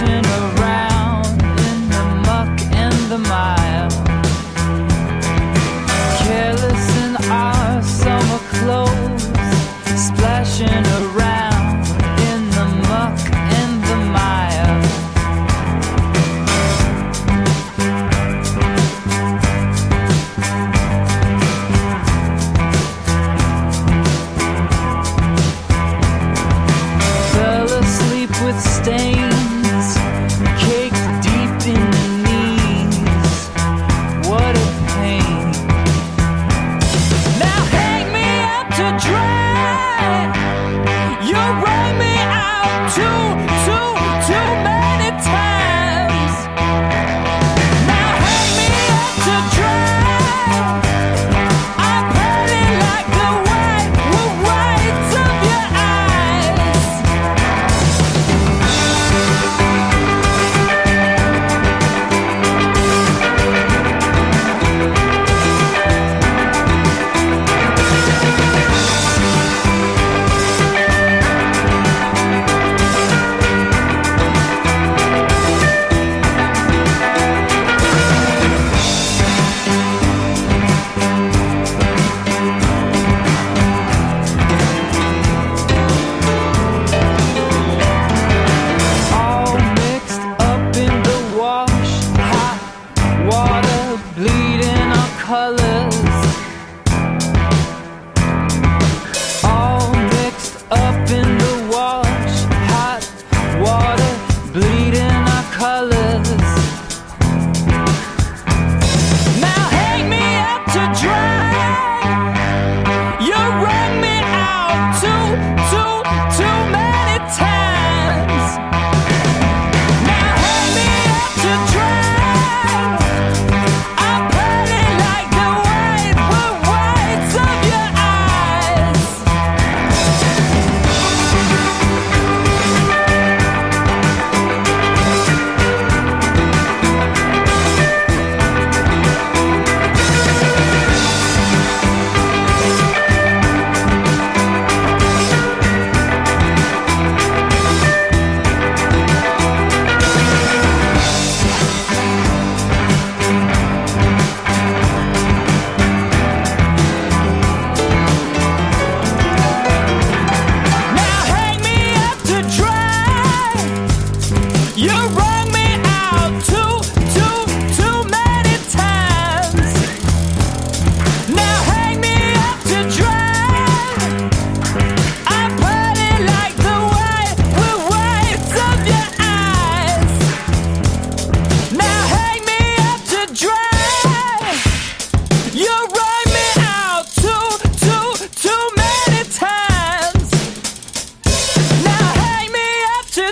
ocean around.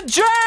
Drake!